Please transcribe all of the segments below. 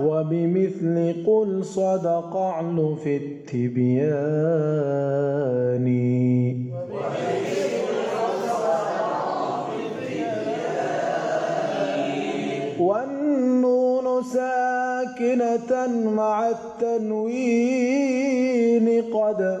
وبمثل قل صدق عن في التبيان مؤمنة مع التنوين قد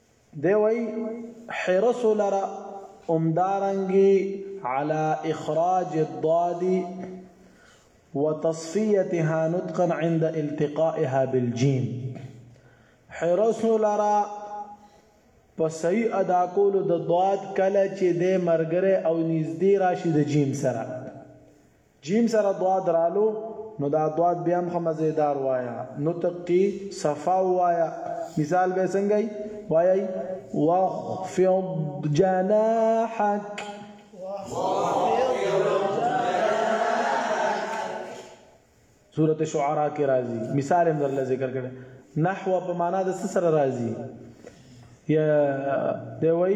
دی وايي، حرص ولره همدارنګه علی اخراج الضاد وتصفیتها نطقا عند التقائها بالجیم حرص ولره په صحیح ادا کولو د ضاد کله چې د مرګره او نږدې راشي د جیم سره جيم سره ضاد رالو نو دا ضاد بيا هم ښه مزيدار وايه نطق کي صفا وايه مثال به څنګه وايي واخفض جناحك سورة شعراء کې راځي مثال هم درل ذکر کړي نحو په معنا د سره راځي یا دی وای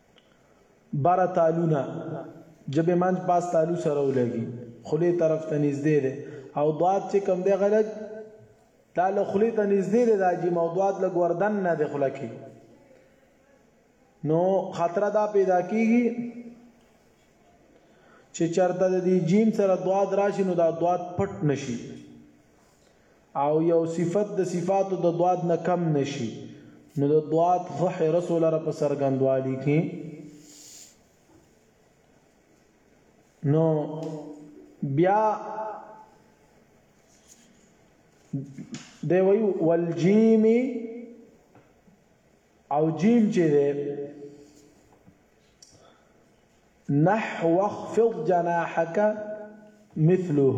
بره تالونه جبې منځ پاس تالو سره ولګي خلی طرف ته نږدې دی او دوات چې کم دی غلګ دا له خلی ته نږدې دی دا جی موضوعات لګ وردن نه دی خله کې نو خطر دا پیدا کیږي چې چرته د دې جیم سره دوات راشي نو دا دوات پټ نشي او یو صفت د صفاتو د ضاد نه کم نه شي، نو د ضاد ښه حرس ولره په څرګندوالي کې. نو بیا دی وایي والجیم او جیم چې دی نحو اخفض جناحك مثله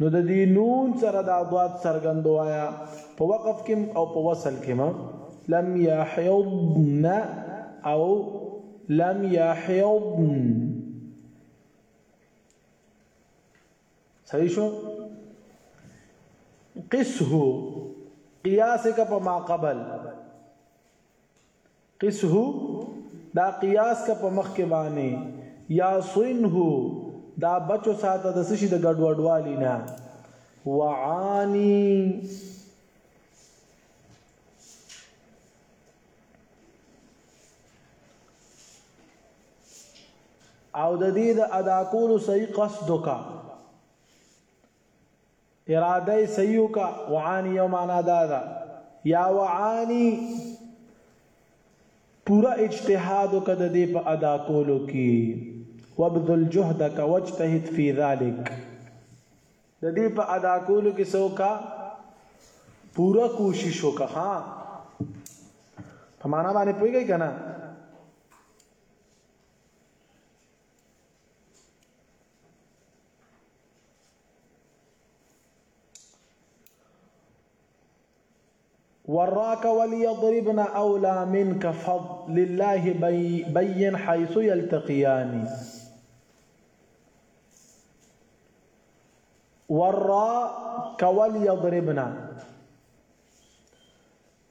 نو د دې نون سره د اضاد څرګند وایا په وقف کې او په وصل کې ما لم يحضن او لم يحضن صحیح شو قصه قیاس کا په ما قبل قسه دا قیاس که په مخکې باندې یا صنه دا بچ وساته د څه شي د ګډوډوالي نه وعانی او د دې د ادا کولو صحیح قصد وکړه اراده یې صحیح وکړه وعانی یو معنا دا ده یا وعانی پورا اجتهاد وکړه د دې په ادا کولو کې وبذل جهدک واجتهد فی ذلک د دې په ادا کولو کې څوکا پورا کوشش وکړه ها په معنا باندې پوهیږئ کنه وراك وليضربن أولى منك فضل الله بي بين حيث يلتقيان وراك وليضربن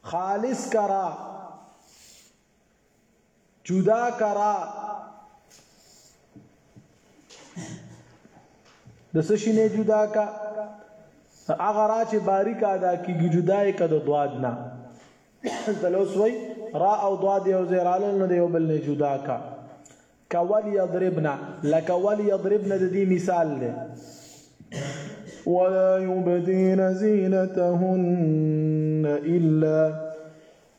خالص کرا جدا کرا د څه شي نه جدا کا هغه را چې باریک ادا کیږي جدا یې کده دواد نه تلوسوي را او دواد یو زیرال نه دی بل نه جدا کا کول یضربنا لک ول یضربنا د دې مثال دی ولا يبدين زينتهن إلا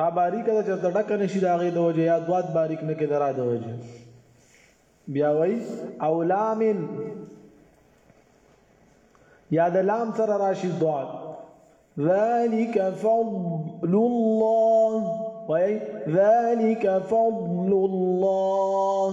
را باریک ده چې د ډک نشي دا غي د وجه یا دوات باریک نه کې درا د وجه بیا وای او لامن یا د لام سره راشي دوات ذالک فضل الله وای ذالک فضل الله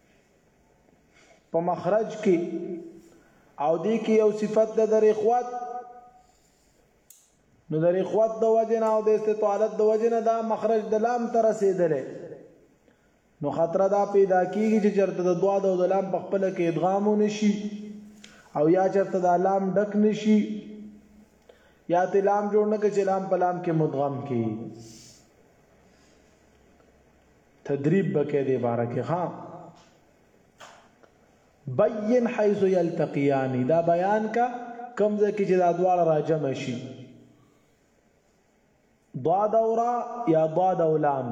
په مخرج کې او دې کې یو صفت د درخوات نو درخوات د وجنه او د استطالت د وجنه دا مخرج د لام تر رسیدلې نو خطر دا پیدا کیږي چې چرته د دوا د لام په خپل کې ادغام نشي او یا چرته د لام ډک نشي یا ته لام جوړ نه کې چې لام په لام کې مدغم کی تدریب بکې دې باره کې ها بین حيث یلتقیان دا بیان کا کم ځکه چې دا دواړه راجم شي ضاد اورا یا ضاد اولام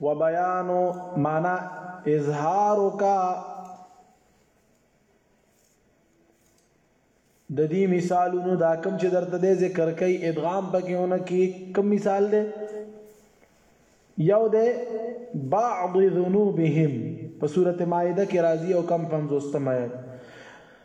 وبيان معنی اظهارک د دې مثالونو دا کم چې درته د ذکر کوي ادغام پکېونه کې کم مثال دی یو دی بعض ذنوبهم په سورته مائده کې راځي او کم 50 مې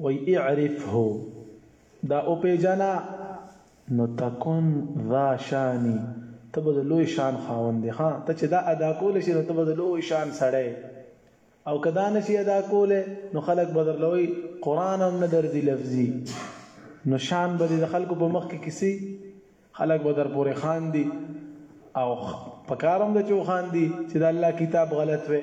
وایي اعرفه، دا وپېژنه، نو تکن ذا شان، ته به د لوی شان خاوند یې. ها، ته چې دا ادا کولی شې، نو ته به د لوی شان سړی یې او که دا نه شې ادا کولی، نو خلک به درله وایي، قرآن هم نه درځي لفظي، نو شان به دې د خلکو په مخکې کیسي، خلک به درپورې خاندي او پکار هم ده چې وخاندي چې د الله کتاب غلط وی.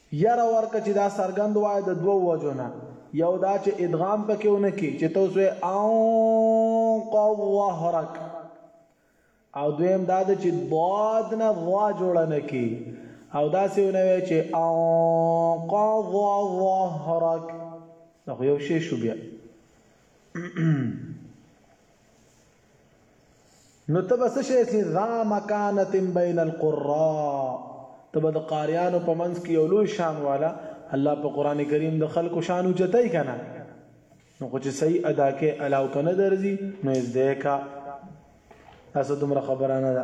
یره ورکه چې دا څرګند وای د دوو وجو نه یو دا چې ادغام پکې ونه کې چې ته وسوې او قوهرک او دویم دا د چې ضاد نه وا جوړه نه کې او دا سی ونه وی چې او قضا ظهرک نو یو شی شو بیا نو ته به څه شی سي ذا مکانت بین القراء ته به د قاریانو په منځ کې یو لوی شان والا الله په قران کریم د خلکو شان اوچتای کنه نو خو چې صحیح ادا کې علاو کنه درځي نو از دې کا تاسو دومره خبرانه ده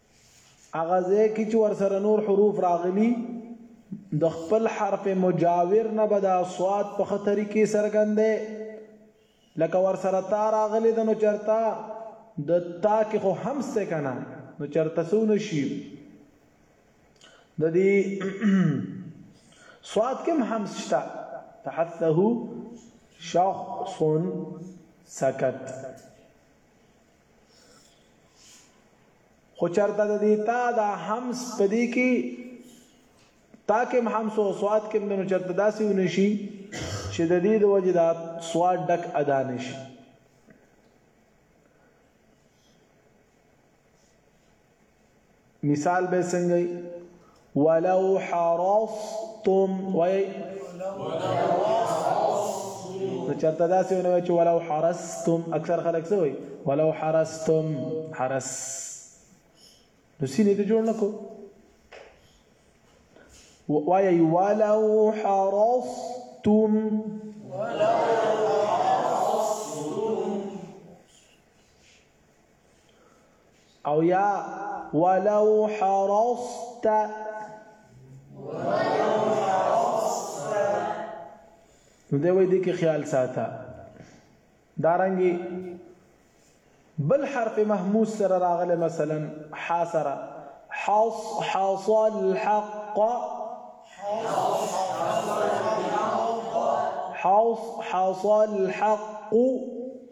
هغه ځای کې چې ورسره نور حروف راغلي د خپل حرف مجاور نه به د اصوات په خطرې کې څرګندې لکه ورسره تا راغلي د نو چرتا د تا کې خو هم څه کنه نو چرته سو نشي د دې صاد کوم همس شتا تحثه شخص سکت خو چرته د دې تا دا همس په دې کې تا کې همس او سواد کې منو چرته داسې ونشي چې د دې د وجه دا سواد ډک ادا نشي مثال به څنګه وي ولو حرصتم وای نو چرته داسې ونه وای چې ولو حرصتم اکثر خلک څه وای ولو حرصتم حرس نو سینې ته جوړ نکو وای ولو حرصتم ولو او یا ولو حرصت ولو حرصت نو دی وای دي کې خیال ساته دارنګي بل حرف محموس سره راغله مثلا ح سره حص حص الحق حص حص الحق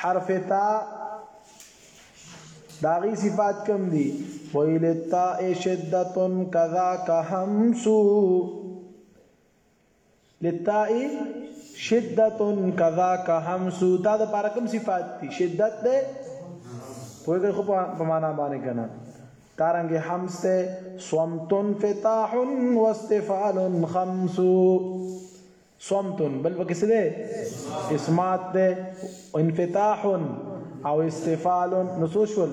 حرف تا داغي صفات کم دي ویل تا شدت کذا کهمس لتا شدت کذا کهمس دا د پاره کم صفات دي شدت ده پوهیږي خو په معنا باندې کنه تارنګ حمس ته صمت فتاح واستفال خمس صمت بل پکې څه دی اسمات دی انفتاح او استفال نو څو شول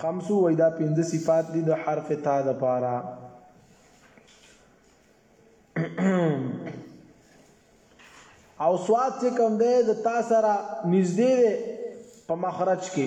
خمسو وای دا پنځه صفات دي د حرف تا د پاره او سواد چې کوم دی د تا سره نږدې دی په مخرج کې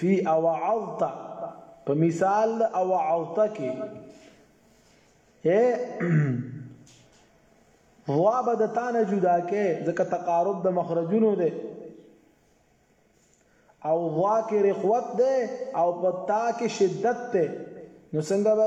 فی اوعظت په مثال د اوعظت کې اے وا به د تانه جدا کې ځکه تقارب د مخرجونو دی او وا کې رخوت دی او په تا کې شدت دی نو څنګه به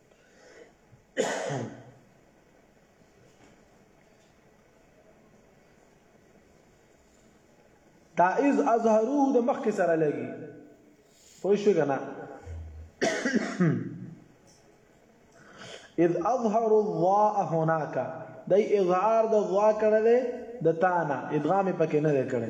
دا از اظهروه د مخ کې سره لګي پوه شو کنه اذ اظهر الضاء هناك دای اظهار د ضا کړه ده د تانا ادغام پکې نه ده کړه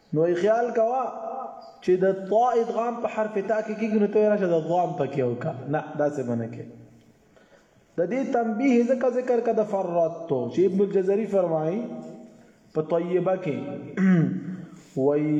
نو یې خیال کوه چې د طا ادغام په حرف تا کې کېږي نو ته راشه د ضام پکې وکړه نه داسې به نه کې د دې تنبیه ځکه ذکر کړه د فرات تو چې ابن الجزري فرمایي په طیبه کې وایي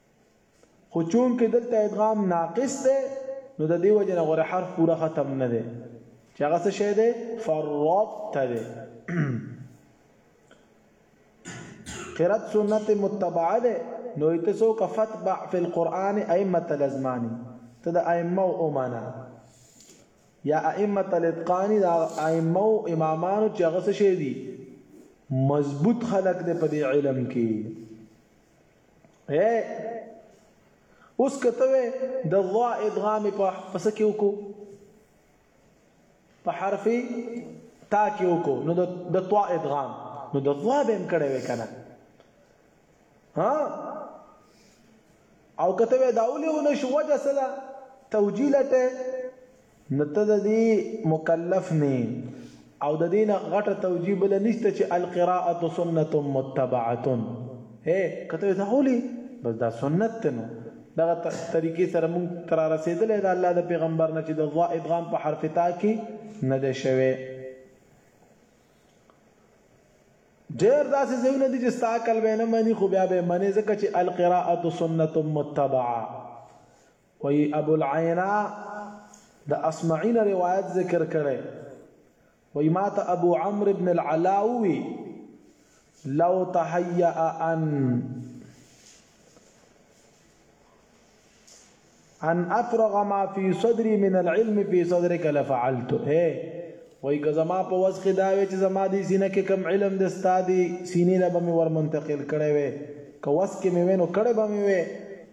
خو چونکه دلته ادغام ناقص دی نو د دې وجه نه غوره حرف پوره ختم نه دی چې هغه څه شی دی فرطت دی قرات سنت متبعه ده نو ایتسو کفت بع فی القرآن ائمه الازمانی ته د ائمه او امانا یا ائمه الاتقان دا ائمه او امامانو چې هغه څه شي دي مضبوط خلق دې په دې علم کې اے اوس کته وې د ضا ادغام په پس کې وکړو په حرف تا کې وکړو نو د طا ادغام نو د ضا به هم کړې وې کنه ها او کته وې داولې ونه شو وجه سره توجیلته نو ته د دې مکلف نۀ او د دې نه غټه توجیه بله نشته چې القراءة سنة متبعة هۀ که ته وایې دا ولې بس دا سنت دی نو دغه طریقې سره مونږ ته رارسېدلی د الله د پیغمبر نه چې د ظا ادغام په حرف تا کې نه دی شوی ډېر داسې ځایونه دي چې ستا عقل به نه مني خو بیا به یې منې ځکه چې القراءة سنة متبعه وی ابو العینا د اسمعی نه روایت ذکر کړی وی ما ته ابو عمرو ابن العلاء وی لو تهيأ ان ان افرغ ما في صدري من العلم في صدرك لفعلت اے وای که زما په وس کې دا وی چې زما دی سینه کې کم علم د استادي سینې له به مې ور منتقل کړي وي که وس کې مې وینو کړي به مې وي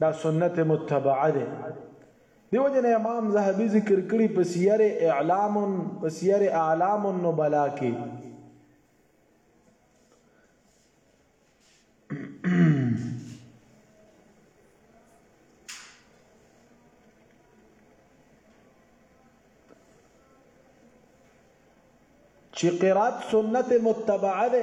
دا سنت متبعه ده دیو جن امام زهبی ذکر کړی په سیر اعلام په سیر اعلام النبلا کې چې قرات سنت متبعه ده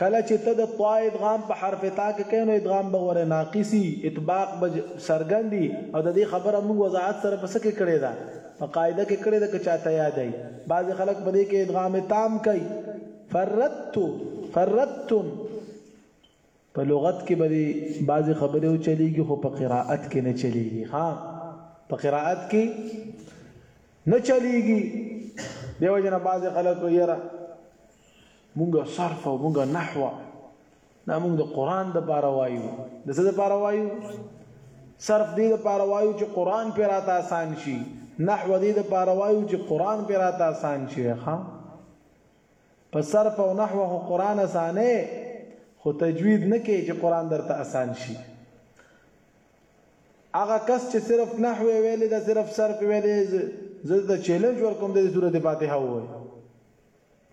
کله چې ته د طاء ادغام په حرف تاء کې کوې نو ادغام به غورې ناقص وي، اطباق به څرګند وي او د دې خبره موږ وضاحت سره په څه کې کړې ده؟ په قاعده کې کړې ده که چاته یاده وي. بعضې خلک په دې کې ادغام تام کوي، فرّطت، فرّطتم. په لغت کې به دې بعضې خبرې وچلېږي خو په قراءت کې نه چلېږي، ها! په قراءت کې نه چلېږي. دې وجه نه بعضې خلک وایي یاره! مونږه صرف او مونږه نحو دا مونږ د قران د پاره وایو د څه د پاره وایو صرف دې د پاره وایو چې قران پر راته آسان شي نحو دې د پاره وایو چې قران پر راته آسان شي ښا په صرف او نحو هو قران اسانه خو تجوید نه کوي چې قران درته آسان شي هغه کس چې صرف نحو ویلې دا صرف صرف ویلې زه د چیلنج ورکوم د سورته فاتحه وایي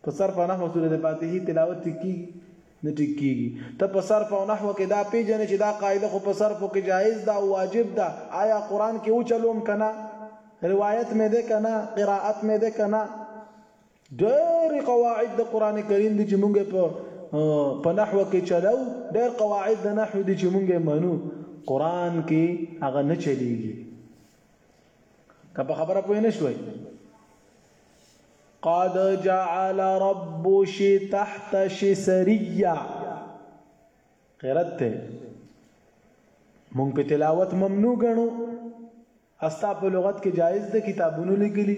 په صرف او نحو سورت فاتحی تلاوت ټیک کیږي نه ټیک کیږي ته په صرف او نحو کې دا پیژنې چې دا قاعده خو په صرف کې جایز ده او واجب ده آیا قران کې وچلوم کنه روایت مې ده کنه قرائت مې ده کنه ډېر قواعد د قران کریم دي چې مونږ په په نحو کې چلو ډېر قواعد د نحو دي چې مونږ منو قران کې هغه نه چلیږي که په خبره پوه نه شوي قد جعل رب شي تحت شي سريا قرت ته مونږ په تلاوت ممنوع غنو استا په لغت کې جایز ده کتابونو لیکلي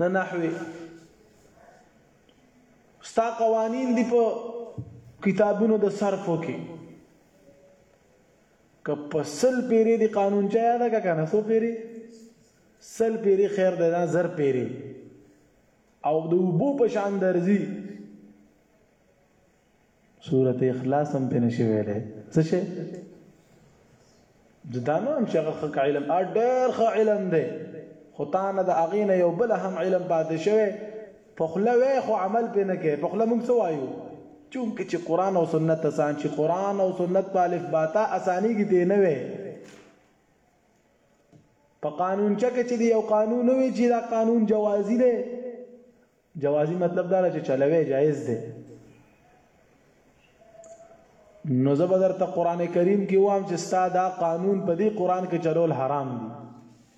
نه نحوي ستا قوانین دی په کتابونو د صرفو کې که په سل پیری دی قانون چا یاد کا کنه سو پیری سل پیری خیر ده نه زر پیری او د وبو په شان درځي سورت اخلاص هم پنه شي ویلې څه شي د دانو هم چې هغه خک علم ډېر خ علم دی خو تانه د اغینه یو بل هم علم پاتې شوی په خوله وایې خو عمل پرې نه کوې په خوله موږ څه وایو چونکه چې قرآن او سنت اسان شي قرآن او سنت په الف باتا اسانیږي دی نه وي په قانون چا کې چې دی یو قانون وي چې دا قانون جوازي دی جوازي مطلب دا چې چلوي جایز دی نو زه به درته قران کریم کې وام چې ستا دا قانون په دې قران کې چلول حرام دی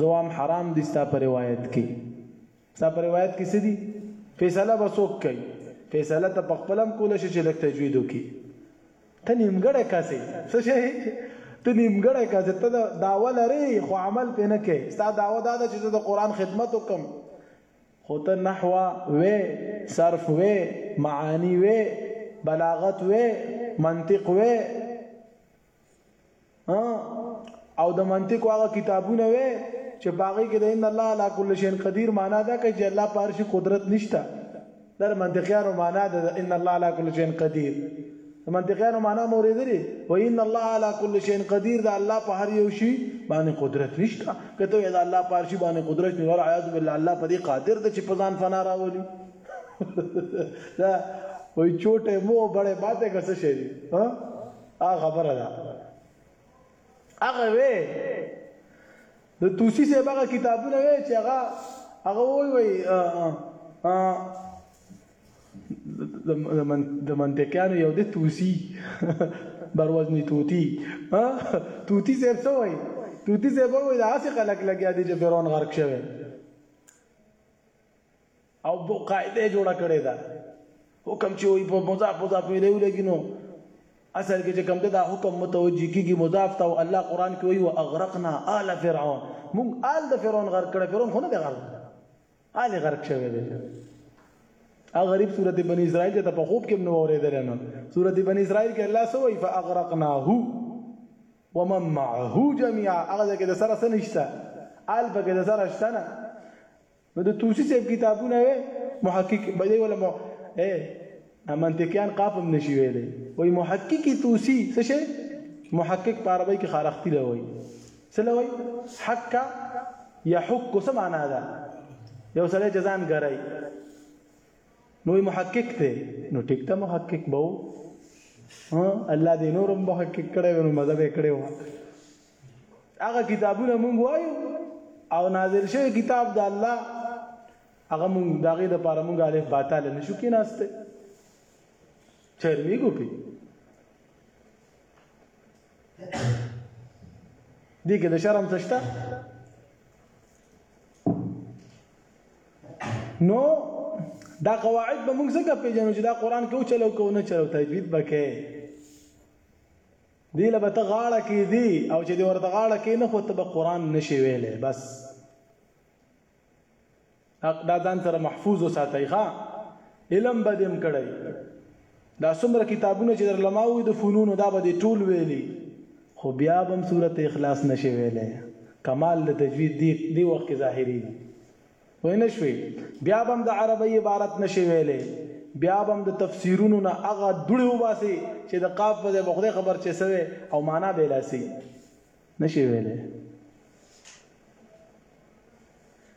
زه وایم حرام دي ستا په روایت کې ستا په روایت کې څه دي فیصله به څوک کوي فیصله ته په خپل هم کول شي چې لک تجوید وکي ته نیمګړی کاسې څه شي ته نیمګړی کاسې ته داوا لري خو عمل پې نه کوي ستا داوا دا ده چې زه د قرآن خدمت وکم خو ته نحو وې صرف وې معانی وې بلاغت وې منطق وې او د منطق هغه کتابونه وې چې باغې کې د ان الله علی کل شیء قدیر معنا دا کوي چې الله پارش قدرت نشته در منطقيانو معنا ده ان الله علی کل شیء قدیر منطقيانو معنا مورېدلې و ان الله علی کل شیء قدیر دا الله په هر یو شی باندې قدرت نشته کته دا الله پارش باندې قدرت نه ور عیاذ بالله الله په دې قادر ده چې په ځان فنا راولي دا وای چوټه مو بڑے باتیں کسه شي ها هغه خبره ده هغه وې د توسی سه هغه کتابونه وې چې هغه هغه وای وای د منطقيانو یو د توسی بروزنی توتی ها توتی سه څه وای توتی سه وای دا څه خلک لګیا دي چې فرعون غرق شوی او په قاعده جوړه کړې ده حکم چې وي په مضاف مضاف الیه لګي نو اصل کې چې کوم دا حکم متوجي کیږي مضاف ته او الله قران کې وایي واغرقنا آل فرعون مونږ آل د فرعون غرق کړه فرعون خو نه دی غرق آل غرق شوی دی هغه غریب سورته بنی اسرائیل ته په خوب کې نو اوریدل نه سورته بنی اسرائیل کې الله سو وایي فاغرقناه ومن معه جميعا هغه کې د سره سنشته آل پکې د سره شته نه نو د توسی صاحب کتابونه وي محقق بلې ولا مو اے منطقيان قافم نشي ویلې وای محقق توسی څه شي محقق په عربی کې خارختی لوي څه لوي حق يحق څه معنا ده یو سره جزان غړای نو محقق ته نو ټیک ته محقق بو ها الله دې نورم محقق کړي نو مزه به کړي هغه کتابونه مونږ وایو او نازل شوی کتاب د الله هغه مونږ داغه د پاره مونږ الف باطل نشو کې ناشته چرمی ګوپی دي کې د شرم څه شته نو دا قواعد به موږ څنګه پیژنو چې دا قران کې او چلو کو نه چلو تجوید بکې دی له بته غاړه کې دی او چې دی ورته غاړه کې نه خو ته به قران نشي ویلې بس حق دا ځان سره محفوظ وساتای ښا علم بدیم کړی دا څومره کتابونه چې در لماوي د فنون دا به دی ټول ویلي خو بیا بم صورت اخلاص نشي ویلې کمال د تجوید دی دی وخت کې ظاهري وای نه شوې بیا به هم د عربی عبارت نه شي ویلی بیا به هم د تفسیرونو نه هغه دوړې وباسي چې د قاف په ځای به خدای خبر چې سوی او معنا به لاسي نه شي ویلی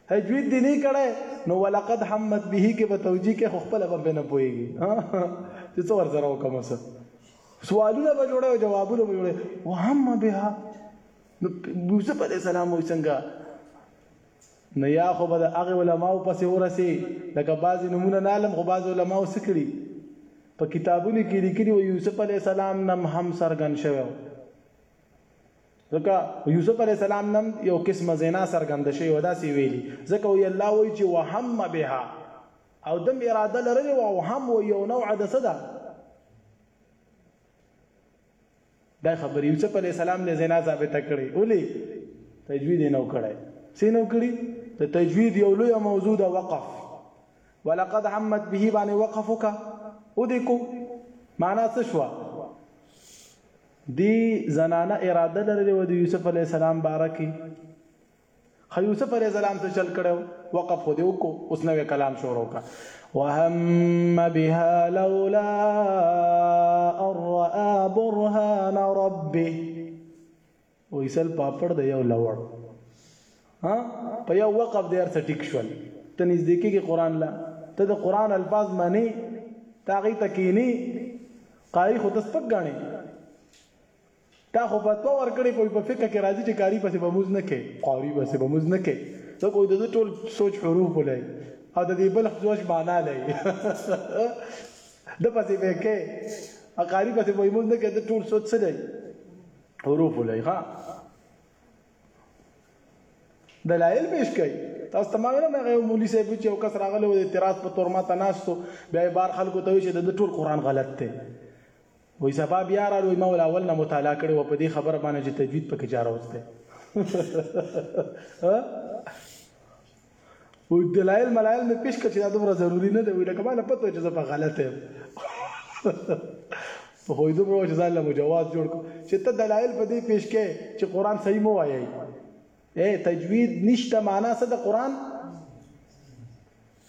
تجوید دی نه کړه نو ولقد حمد به کې به توجیه کې خپل به نه پويږي چې څو ور سره وکم سر سوالونه به جوړه او جوابونه به جوړه وهم بها نو موسی عليه السلام وي څنګه نو يا خو به د هغه علماوو پسې ورسې لکه بعضې نومونه نه علم خو بعضې علماوو څه کړي په کتابونو کې ليکلي و يوسف عليه السلام نم هم سرګن شوی و ځکه يوسف عليه السلام نم يو قسم زنا سرګند شوی و داسې ویلي ځکه وی الله وی چې وهم بها او دم اراده لرلې و او هم و یو نوع د څه ده دا خبرې یوسف علیه السلام نه زنا ثابته کړې ولې تجوید یې نو کړی څه نو کړي د تجوید یو لوی موضوع ده وقف ولقد همت به باندې وقف وکا او دې کو معنا څه شو دی زنانه اراده لرلې و د یوسف علی السلام بارکه خه یوسف علیه السلام څه چل کړو وقف خو دې وکړو اوس نوې کلام شروع کړه وهم بها لولا الرا برهان ربه ویسل پاپړ د یو لوړ ها په یو وقف دې ارڅ ټیک شول ته نږدې کېږي قران لا ته د قران الفاظ معنی تاغي تکینی قاری خو تسپک غاڼي تا خو فتوا ورکړې کوئی په فقه کې راځي چې قاری پسې به موز نه کې قاری پسې به موز نه کې ته کوئی د ټول سوچ حروف ولای او د دې بل سوچ معنا لای د پسې به کې اقاری پسې به موز نه کې د ټول سوچ څه دی حروف ولای ها دلایل پیش کړئ تاسو ته ما ویل مې یو مولوی صاحب چې یو کس راغلی و د اعتراض په تور ما ته ناستو بیا یې بار خلکو ته وی چې د ټول قران غلط دی وای سبا بیا رالو وای ما ول اول نه مطالعه کړې و په دې خبره باندې چې تجوید پکې جاره وسته او دلایل ملایل مې پیش کړ چې دا دومره ضروری نه دی وای لکه ما نه پته چې زه په غلطه یم په خو دې مو چې ځان له جواز جوړ کو چې ته دلایل په دې پیش کې چې قران صحیح مو وایي اے تجوید نشته معنا څه د قران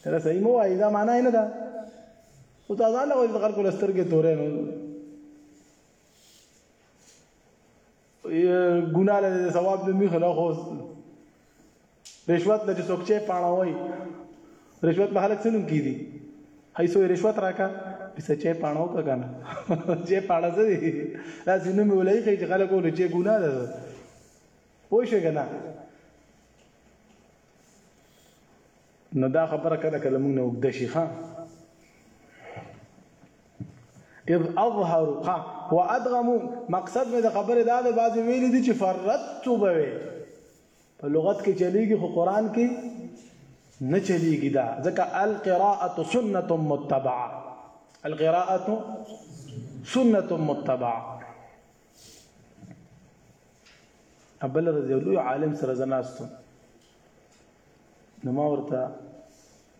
تر صحیح مو وایي دا معنا نه ده خو دا ځان له د خلکو لسترګې تورې نو ګناه له ثواب نه میخ نه خو رشوت له څوک چې پاڼه وای رشوت له خلک څنګه کیدی هي سو رشوت راکا بس چې پاڼو کا کنه چې پاڼه زه دي دا سینو مې ولای چې خلکو له چې ګناه ده پوه شئ کنه نو دا خبره کله کله موږ نه اوږده شي ښه اذ اظهروا ها وادغموا مقصد مې د خبره دا ده بعضې ویلي دي چې فرتو به وي په لغت کې چلیږي خو قرآن کې نه چلیږي دا ځکه القراءة سنة متبعه القراءة سنة متبعه ابل رضی الله عالم سره زناستم نو ما ورته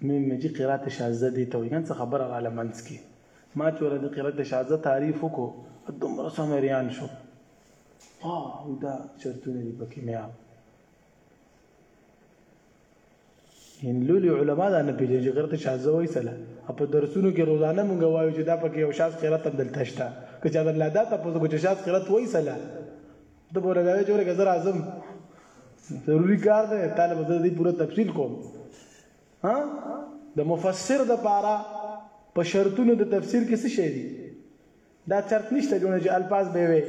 مې مجي قرات شاذه دي ته ویګن څه خبره غاله منځ کې ما چې ورته قرات شاذه تعریف وکړو دومره سم ریان شو ها دا چرتونه دي پکې میا ان لولي علما دا نه پیژني چې قرات شاذه وایي سره په درسونو کې روزانه مونږ وایو چې دا پکې یو شاذ قرات هم دلته شته که چا الله دا تاسو کو چې شاذ قرات وایي سره ته به لګاوې چې ورګه زه راځم ضروری کار دی طالب زه دې پوره تفصیل کوم ها د مفسر د پاره په شرطونو د تفسیر کې څه شی دی دا چرت نشته جوړه چې الفاظ به وي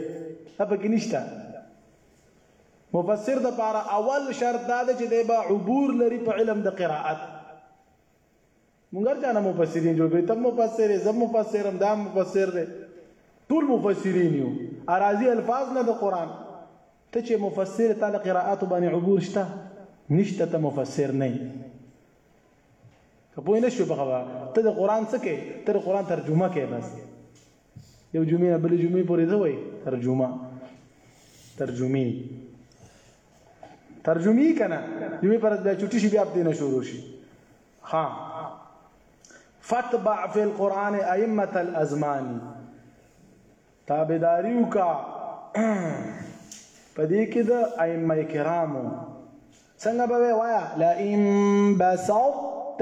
هغه کې نشته مفسر د پاره اول شرط دا دی چې د عبور لري په علم د قراءت مونږ هر چانه مفسرین جوړ کړی تم مفسر یې زم مفسر هم دا مفسر دی ټول مفسرین یو اراضی الفاظ نه د قران ته چې مفسر تعالی قراءات باندې عبور شته نشته ته مفسر نه ته پوه نه شو په خبره ته د قران څه کې ته د قران ترجمه کې بس یو جمعې نه بلې جمعې پورې څه وایي ترجمه ترجمې ترجمې که نه جمعې پر ورځ بیا چټي شي بیا هفتې نه شروع شي ها فتبع فی القرآن ائمة الازمان تابعداري وکا پدې کې د ائمه کرامو څنګه به وایا لئن بسطت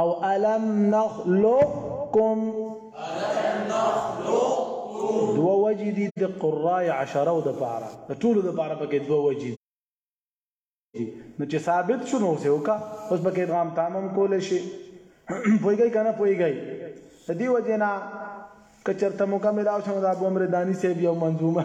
او الم نخلقکم دوه وجې دي د قراء عشره او د پاره د ټولو د پاره پکې دوه وجې دي نو چې ثابت شو نو څه وکا اوس پکې ادغام تامم کول شي پويږي کنه پويږي د دې وجې نه کچرته مکمل او شنو د ابو امر دانی سیب یو منظومه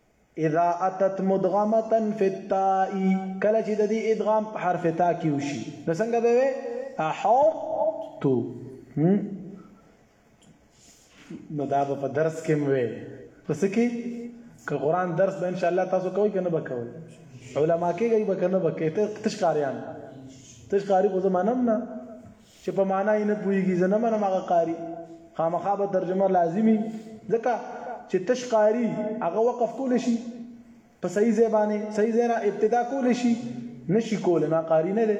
اذا اتت مدغمه فی التاء کله چې د دې ادغام په حرف تا کې وشي نو څنګه به وي احط نو دا په درس کې مې وي پس کې که قران درس به ان شاء الله تاسو کوی کنه به کوی علما کې گئی به کنه به کې ته تشکاریان تشکاری خو زمانم نه چې په معنا یې نه پوهیږي زه نه منم هغه قاری خامخا به ترجمه لازمی ځکه چې تش قاری هغه وقف کول شي په صحیح ځای باندې صحیح ځای نه ابتدا کول شي نشي کول نه قاری نه دی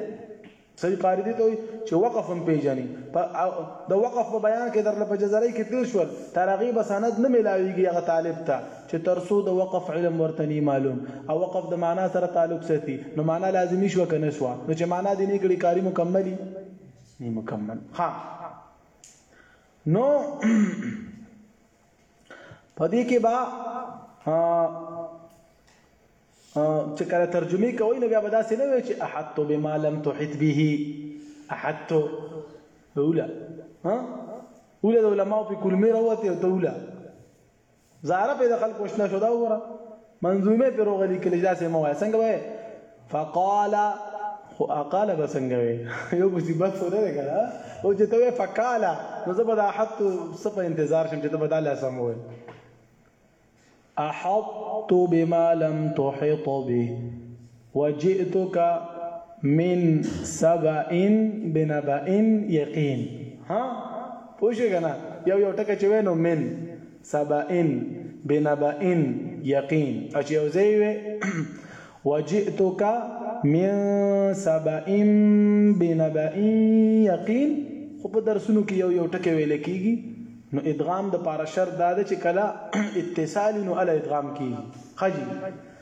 صحیح قاری دی ته چې وقف هم پیژني د وقف په بیان کې در لپاره جزري کې تیر شول ترغیب سند نه ملاويږي هغه طالب ته چې تر څو د وقف علم ورته نی معلوم او وقف د معنا سره تعلق ساتي نو معنا لازمي شو که نه شوه نو چې معنا دې نه کړي کاری مکملی نی مکمل ها نو پدې کې با چې کله ترجمه کوي نو بیا به داسې نه وي چې احط بما لم تحط به احط اوله ها اوله د علماو په کلمې راوته ته اوله زاره په د خلکو شنه شو دا وره منظومه پر وغلی کلی دا سه مو وای څنګه وای فقال خو اقال به څنګه وای یو بسی بس نه ده کنه او چې ته فقال نو زه به دا حت سپ انتظار شم چې ته بداله سم وای احط بما لم تحط به وجئتک من سبأ بنبأ یقین ها پوه شوې کنه یو یو ټکی چې وې نو من سبأ بنبأ یقین او چې یو ځای وې وجئتک من سبأ بنبأ یقین خو په درسونو کې یو یو ټکی ویل کیږي نو ادغام د پاره شرط دا ده چې کله اتصال نو ال ادغام کیږي خجی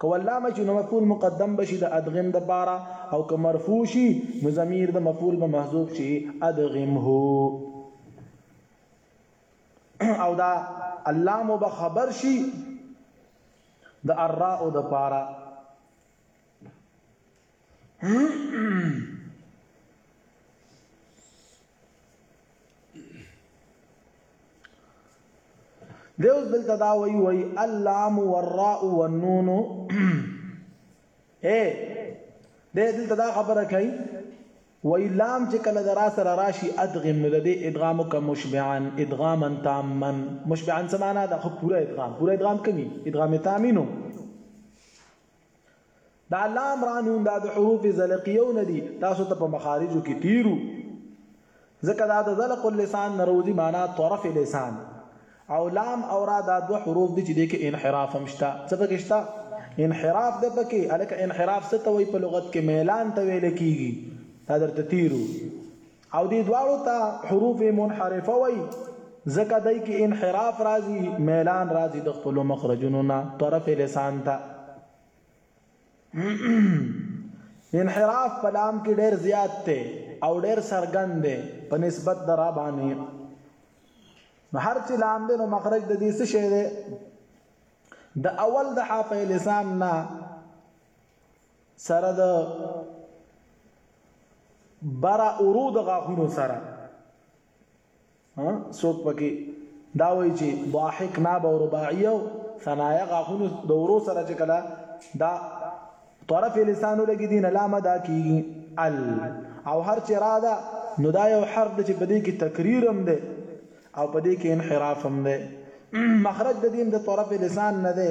که ولامه شي نو مفعول مقدم به شي د ادغم د پاره او که مرفوع شي نو ضمیر د مفعول به محذوف شي ادغمه او دا اللام به خبر شي د الراء د پاره دیوس دلته دا وی وی اللام والراء والنون اے دې دلته دا خبره کوي وی لام چې کله درا سره راشي ادغم نو د دې ادغام کوم مشبعا ادغاما تاما مشبعا سمانا دا خو پوره ادغام پوره ادغام کوي ادغام تامینو دا لام را نون دا د حروف زلقیو نه دي تاسو ته په مخارجو کې تیرو ځکه دا د زلق اللسان نه روزي معنا طرف لسان او لام او را دا دوه حروف دي چې د کې انحراف هم شته څه پکې شته انحراف د پکې الکه انحراف څه ته وایي په لغت کې میلان ته ویل کیږي دا درته تیرو او دې دواړو ته حروف منحرفه وای ځکه دای کې انحراف راځي میلان راځي د خپل مخرجونو نه طرف لسان ته انحراف په لام کې ډېر زیات دی او ډېر سرګند دی په نسبت د را باندې نو هر چې لام دی نو مخرج د دې څه شی دی د اول د حافه لسان نه سره د برا اورو د غاخونو سره ها څوک پکې دا وایي چې ضاحک ناب او رباعیه او ثنایه غاخونو د اورو سره چې کله دا طرف لسانو لګي دین لا مدا کیږي ال او هر چې را ده نو دا یو حرف د چې په دې کې تکریر هم ده او په دې کې انحراف هم ده مخرج د دیم د طرف لسان نه ده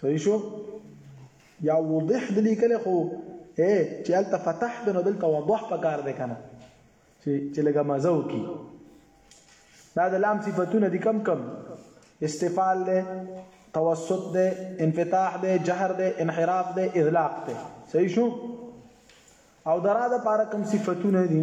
صحیح شو یا وضح د لیکل خو اے چې الته فتح د نو دلته وضح پکار دی کنه چې چې لګه مزه وکي دا د لام صفاتونه دي کم کم استفال ده توسط ده انفتاح ده جهر ده انحراف ده اغلاق ده صحیح شو او درا د پاره کم صفاتونه دي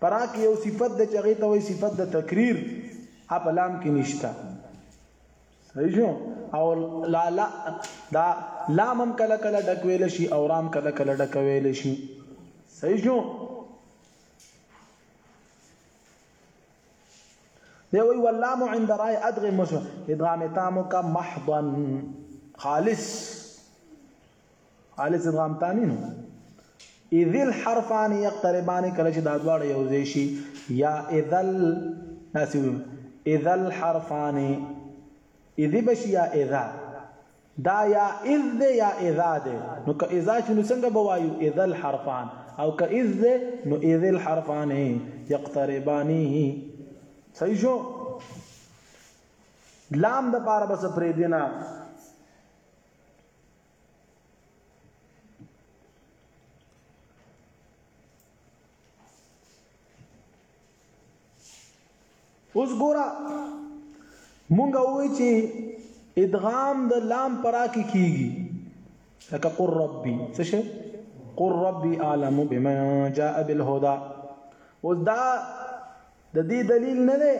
په را کې یو صفت د چغې ته وایي صفت د تکریر اپ لام کې نشته صحیح شو او لا لا دا لام هم کله کله ډک ویل شي او رام کله کله ډک ویل شي صحیح شو دی وی واللام عند رای ادغم مسو ادغام تامو کا محضا خالص الف ادغام تامین اذ الحرفان يقتربان کله چې دا دواړه یو ځای شي یا اذل ناسیو اذا الحرفان اذ بشي یا اذا دا یا اذ ده یا اذا ده نو که اذا شنو څنګه بوایو اذا الحرفان او که اذ ده نو اذ الحرفان يقتربان صحیح شو لام د پاره بس پرې دینا اوس ګورا مونږ وای چې ادغام د لام پرا کې کیږي لکه قر ربي څه شي قر ربي اعلم بما جاء بالهدى اوس دا د دې دلیل نه دی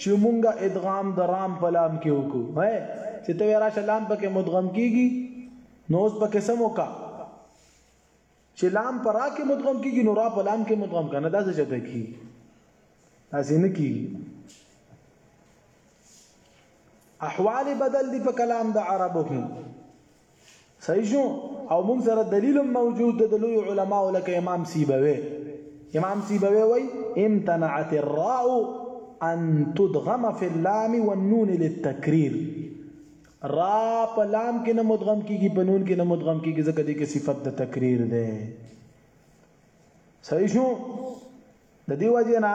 چې مونږه ادغام د رام په لام کې وکړو هه چې ته راشه لام پکې مدغم کیږي نو اوس پکې سمو کا چې لام پر را کې مدغم کیږي نو را په لام کې مدغم کنه دا څه چته کی اسی نه کی احوال بدل دی په کلام د عربو کې صحیح شو او مونږ سره دلیل موجود د لوی علما لکه امام سیبوی امام سیبوی وای امتنعت الراء ان تدغم في اللام والنون للتكرير را په لام کې نه مدغم کیږي په نون کې نه مدغم کیږي ځکه دې کې صفت د تکریر ده صحیح شو د دې وجه نه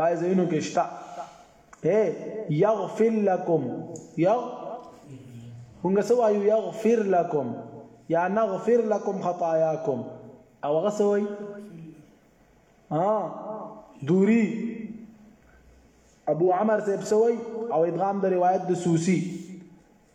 بای زینو کې شتا اے یغفر لکم یغ مونږ سوایو یغفر لکم یا نغفر لکم خطاياکم او هغه سوای ها دوری ابو عمر صاحب سوای او ادغام د روایت د سوسی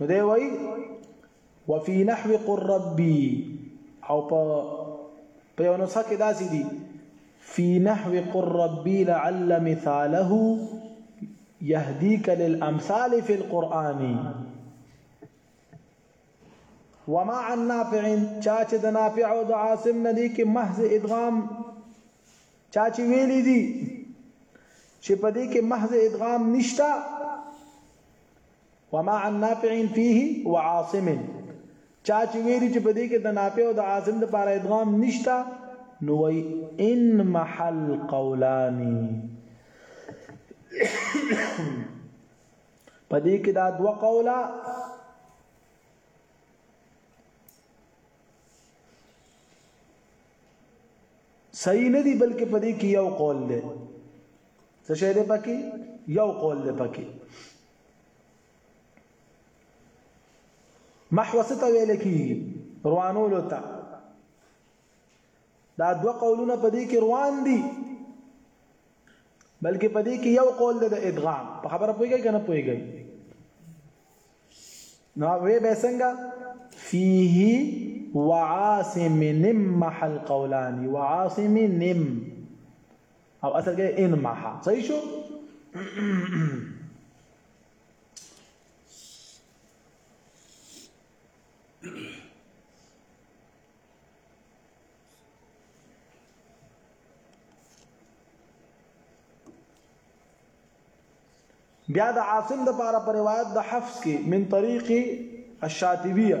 نو دی وای وفي نحو قر ربي او په په یو نسخه کې داسې دي في نحو قر ربي لعل مثاله يهديك للامثال في القران وما عن نافع چاچ د نافع او د عاصم ندي کې محض ادغام چاچ ویلي دي چې په دې کې محض ادغام نشتا وما عن نافع فيه وعاصم چا چې ویری چې په دې کې د نافع او د عاصم د پاره ادغام نشتا نو وای ان محل قولانی په دې کې دا دوه قولا صحیح نه دی بلکې په دې کې یو قول دی څه شی دی پکې یو قول دی پکې محو څه ته ویل کیږي روانولو ته دا دوه قولونه په دې کې روان دي بلکې په دې کې یو قول د ادغام په خبره پويږي کنه پويږي نو وې به څنګه فيه وعاصم نم محل قولان وعاصم نم او اصل کې ان ماها صحیح شو بیا د عاصم د پاره پر روایت د حفص کې من طریق الشاطبیه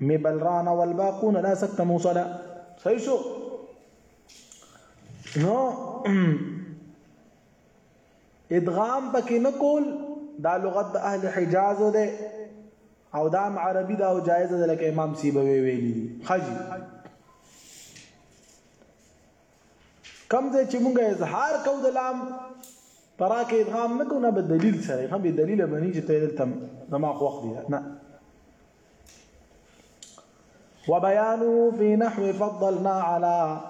مي بل ران والباقون لا سکت موصلا صحیح شو نو ادغام پکې نه کول دا لغت اهل حجاز ده او دا عربي دا او جایز ده لکه امام سیبوی ویلي دي خجي کم ځای چې مونږه اظهار کو د لام پرا کې ادغام نه کو نه به دلیل سره هم به دلیل باندې چې ته دلته زما خوښ دی نه وبيانه في نحو فضلنا على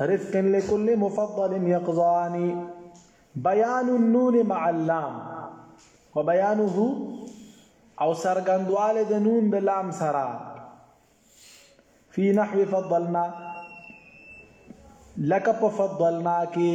رفق لكل مفضل يقظان بيان النون مع اللام وبيانه او سرګندواله د نون د لام سرا في نحو فضلنا لك فضلنا كي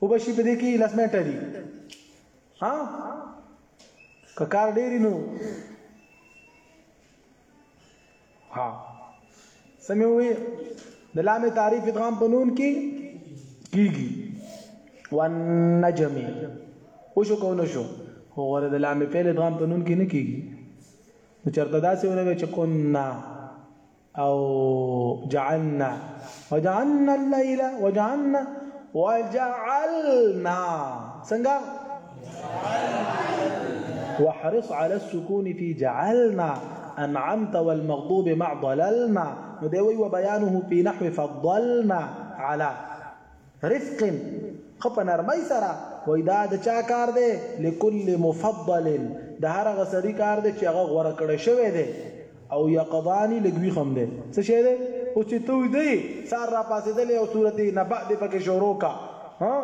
وبشي په دې کې لسمه ټری ها که کار ډېری نو ها سمې وي د لامې تعریف ادغام په نون کې کیږي والنجم او شو کو نشو خو غره د لامې فعل ادغام په نون کې نه کیږي نو چرته داسې ونه چې کنا او جعلنا وجعلنا الليل وجعلنا وجعلنا څنګه وحرص على السكون في جعلنا انعمت والمغضوب مع ضللنا نو دی وی و بیانه په نحو فضلنا على رفق، ښه په نرمۍ سره، وایي دا د چا کار دی؟ لکل مفضل، د هر هغه سړي کار دی چې هغه غوره کړی شوی دی، او یقظان، لږ ویښ هم دی. څه شی دی؟ اوس چې ته ویده یې، سهار راپاڅېدلې او سورت نبأ دې پکې شروع کړه، ها؟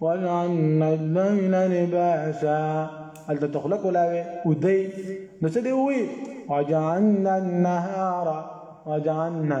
وجعلنا الليل لباسا، هلته ته خوله کولاوې، ویده یې، نو څه دې وویل؟ وجعلنا النهار، وجعلنا،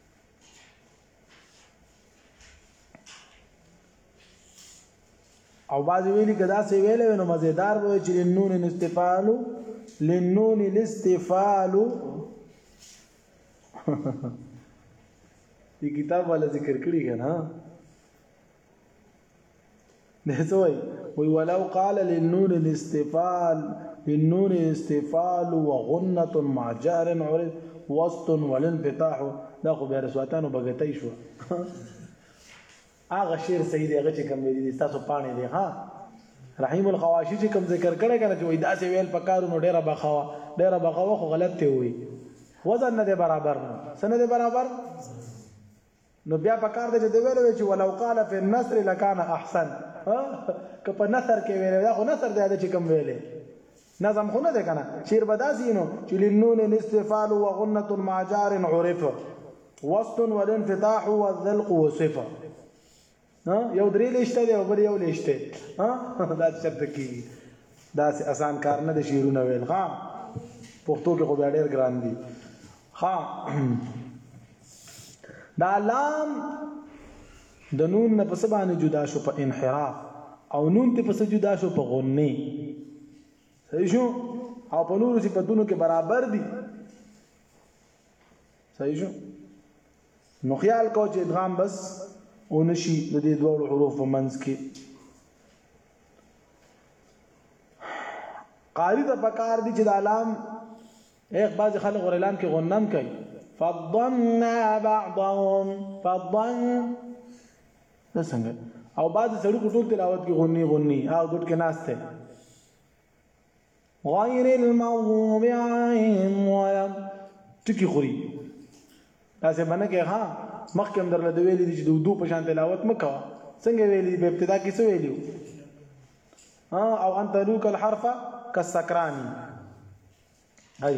او بعض ویلي کدا سي ویلې نو مزیدار وي چې لنون الاستفال لنون الاستفال دې کتاب ولا ذکر کړی کنه نهڅوي وی ولو قال للنون استفال للنون استفال وغنه مع جهر عرض وسط والانفتاح دا خو بیا رسواتانو بغتای شو هغه شعر صحیح دی هغه چې کوم ویلي دي تاسو پانه دی ها رحیم الخواشی چې کوم ذکر کړه کنه چې وای دا څه ویل پکارو نو ډیره بخوا ډیره بخوا خو غلط دی وای وزن نه دی برابر نه سن دی برابر نو بیا په کار ده چې د ویلو وی چې ولو قال فی النصر لکان احسن که په نثر کې ویلې دا خو نثر دی چې کوم ویلې نظم خو نه دی کنه شعر به داسې نو چې لنون الاستفال وغنة مع جار عرف وسط والانفتاح والذلق وصفه ها یو درې لېشته دی او بل یو لېشته ها دا چرته کیږي دا اسان کار نه دی شعرونه ویل ها پښتو کې خو بیا ډېر ګران دي ها دا لام د نون نه پس باندې جدا شو په انحراف او نون ته پس جدا شو په غنه صحیح شو او په نورو صفاتونو کې برابر دي صحیح شو نو خیال کو چې ادغام بس ونشي د دې دوه حروف په منځ کې قاری ته پکار دي چې د علام ایک بعض خلک ورلام کې غنم کوي فضلنا بعضهم فضل دا څنګه او بعض سړي ټول تلاوت کې غني غني هغه ګټ کې ناشته غیر المغضوب علیهم ولا ټکی خوري تاسو باندې کې ها مخکې هم درل د ویلې دي چې د وضو په شان تلاوت مکو څنګه ویلې په ابتدا کې څه ویلو ها او انت لوک الحرف کسکرانی هاي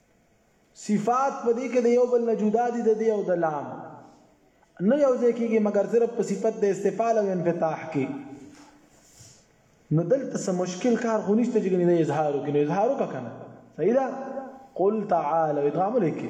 صفات په دې کې د یو بل نه جدا دي د دې او د لام نه یو ځای کېږي مګر صرف په صفت د استفال او انفتاح کې نو دلته سم مشکل کار خو نشته چې ګنې د اظهار کې نو اظهار وکنه صحیح ده قل تعالى ادغام لیکي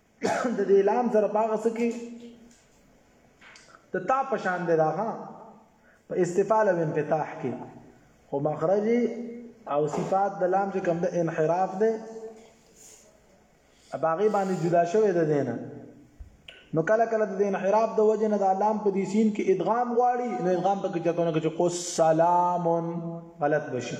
د دې لام سره باغ سکی د تا پشان دی دا ها په استفال او انفتاح کې خو مخرج او صفات د لام چې کوم د انحراف دی باغی باندې جدا شوی د دینه نو کله کله د انحراف د وجه نه د لام په دې سین کې ادغام غواړي نو ادغام پکې چتونه کې قص سلام غلط بشي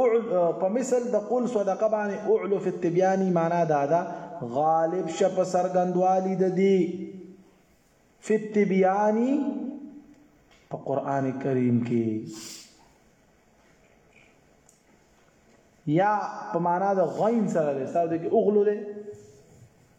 اعل په مثل د قل صدقه باندې اعلو فی التبیانی معنا دا ده غالب شه په سرګندوالی د دی فی التبیانی په قران کریم کې یا په معنا د غین سره ده ساده کې اوغلو ده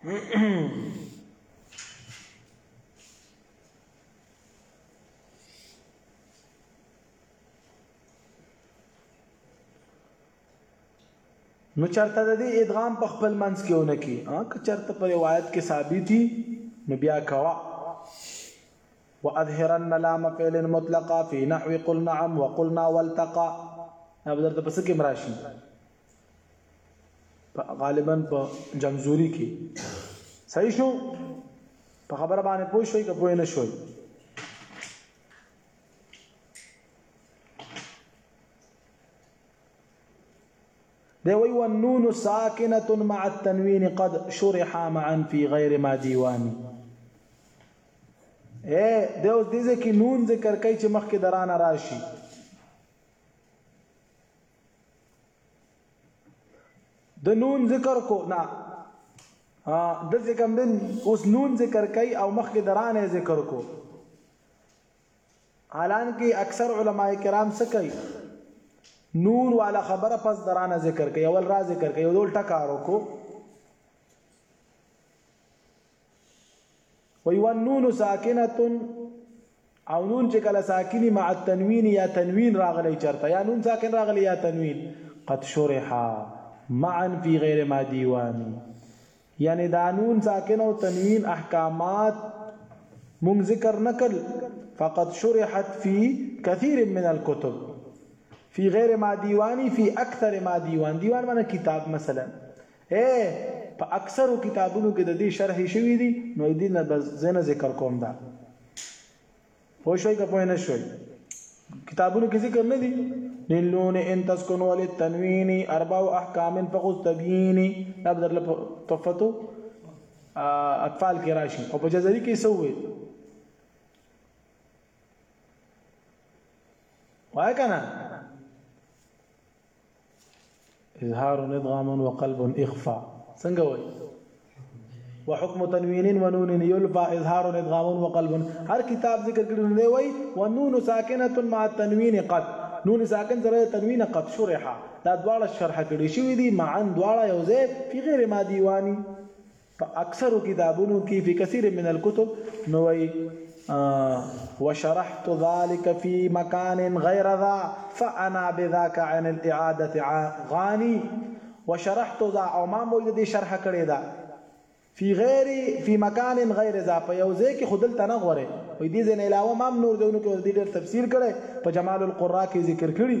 نو چرته د دې ادغام په خپل منځ کې ونه کی ها که چرته په روایت کې ثابتي نو بیا کوا واظهرن لام فعل مطلقا في نحو قل نعم وقلنا والتقى ابدر ته پس کې مراشي غالبا په جمزوري کې صحیح شو په خبره باندې پوه شوي که پوه نه شوي دی وی والنون ساکنه مع التنوین قد شرح معا فی غیر ما دیوانی اے دی اوس دې کې نون ذکر کوي چې مخکې درانه راشي د نون ذکر کو نه د څه کم دین اوس نون ذکر کوي او مخکې درانه ذکر کو حالان کې اکثر علما کرام څه کوي نون والا خبره پس درانه ذکر کوي اول را ذکر کوي اول ټکارو کو وی والنون ساکنه او نون چې کله ساکنی مع التنوین یا تنوین راغلی چرته یا نون ساکن راغلی یا تنوین قد شرحا معا فی غیر ما دیوانی یعنی دا نون ساکن او تنوین احکامات مونږ ذکر نکل فقد شرحت فی کثیر من الكتب فی غیر ما دیوانی فی اکثر ما دیوان دیوان معنی کتاب مثلا اې په اکثرو کتابونو کې د دې شرحې شوي دي نو دې نه بس ځنه ذکر کوم دا پوه شوي که پوه نه شوي کتابونو کې ذکر نه دي للون ان تسكن وللتنوين اربع احکام فخذ تبيين دا بدر له تحفته اطفال کې راشي او په جزري کې سوې وای کنه اظهار ادغام وقلب اخفاء څنګه وای وحكم تنوين ونون يلفى اظهار ادغام وقلب هر کتاب ذکر کړي نه وای ونون ساکنه مع التنوين قد نون ساکن سره تنوین قد شرح دا دواړه شرح کړي شوی دي معا دواړه یوځای په غیر ما دیوانی په اکثرو کتابونو کې فی کثیر من الكتب نو وی وشرحت ذلك في مكان غير ذا فانا بذاك عن الاعاده غاني وشرحت ذا او ما مول دي شرح کړی دا فی غیر فی مکان غیر ذا په یو ځای کې خودل تنه غوره وې دې ځنه علاوه مام نور ځونو کې ډېر تفسیر کړي په جمال القرا کې ذکر کړي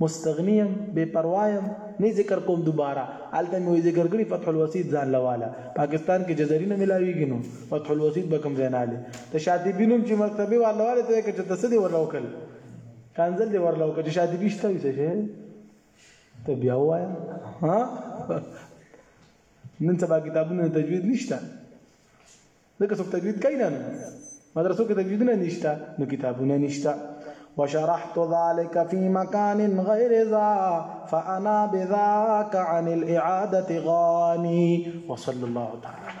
مستغنی یم بی پروا یم نه ذکر کوم دوباره هلته می وی ذکر کړی فتح الوسید ځان له واله پاکستان کی جزری نه ملاویږی نو فتح الوسید به کوم ځای نه الی ته شاطبی نوم چی مرتبه واله واله ته که چته سدی ورله وکل کانزل دی ورله وکړه چې شاطبی شته وی څه ته بیا وایا ها نن سبا کتابونه تجوید نشته لك سوف تجوید كينا نه مدرسو کې تجوید نو كتابنا نشتا وشرحت ذلك في مكان غير ذا فأنا بذاك عن الإعادة غاني وصلى الله تعالى